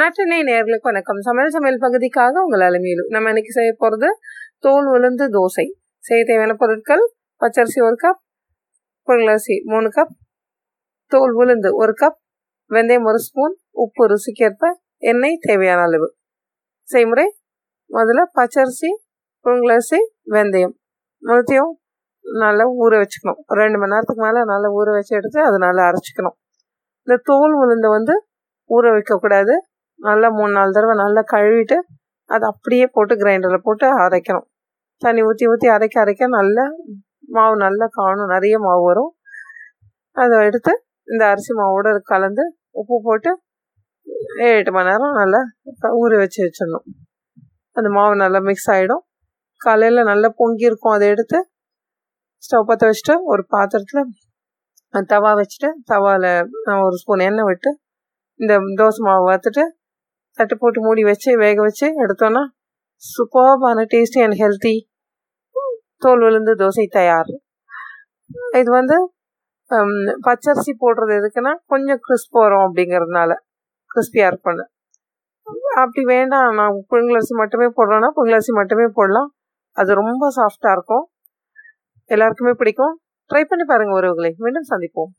நட்டினை நேர்களுக்கு வணக்கம். சமையல் சமையல் பகுதிக்காக உங்கள் அலுமையிலும் நம்ம இன்னைக்கு செய்ய போகிறது தோல் உளுந்து தோசை. செய்ய தேவையான பொருட்கள் பச்சரிசி ஒரு கப் புழுங்கலரிசி மூணு கப் தோல் உளுந்து ஒரு கப் வெந்தயம் ஒரு ஸ்பூன் உப்பு ருசிக்கேற்ப எண்ணெய் தேவையான அளவு. செய்முறை முதல்ல பச்சரிசி புழுங்கலரிசி வெந்தயம். மூணுத்தையும் நல்லா ஊற வச்சுக்கணும். ரெண்டு மணி நேரத்துக்கு மேலே நல்லா ஊற வச்சு எடுத்து அதை நல்லா அரைச்சிக்கணும். இந்த தோல் உளுந்து வந்து ஊற வைக்கக்கூடாது. நல்லா மூணு நாலு தடவை நல்லா கழுவிட்டு அதை அப்படியே போட்டு கிரைண்டரில் போட்டு அரைக்கணும். தண்ணி ஊற்றி ஊற்றி அரைக்க அரைக்க நல்லா மாவு நல்லா காணும். நிறைய மாவு வரும். அதை எடுத்து இந்த அரிசி மாவோட கலந்து உப்பு போட்டு ஏழு எட்டு மணி நேரம் நல்லா ஊற வச்சு வச்சிடணும். அந்த மாவு நல்லா மிக்ஸ் ஆகிடும் காலையில் நல்லா பொங்கி இருக்கும். அதை எடுத்து ஸ்டவ் பற்ற வச்சுட்டு ஒரு பாத்திரத்தில் தவா வச்சுட்டு தவாவில் ஒரு ஸ்பூன் எண்ணெய் விட்டு இந்த தோசை மாவு வறுத்துட்டு தட்டு போட்டு மூடி வச்சு வேக வச்சு எடுத்தோன்னா சூப்பர்பான டேஸ்டி அண்ட் ஹெல்த்தி தோல் விழுந்து தோசை தயார். இது வந்து பச்சரிசி போடுறது எதுக்குன்னா கொஞ்சம் கிறிஸ்ப் வரும் அப்படிங்கிறதுனால கிறிஸ்பியாக இருக்கணும் அப்படி வேண்டாம் நான் புழுங்கலரிசி மட்டுமே போடுறேன்னா புழுங்கலரிசி மட்டுமே போடலாம். அது ரொம்ப சாஃப்டாக இருக்கும். எல்லாருக்குமே பிடிக்கும். ட்ரை பண்ணி பாருங்கள் உறவுகளை. மீண்டும் சந்திப்போம்.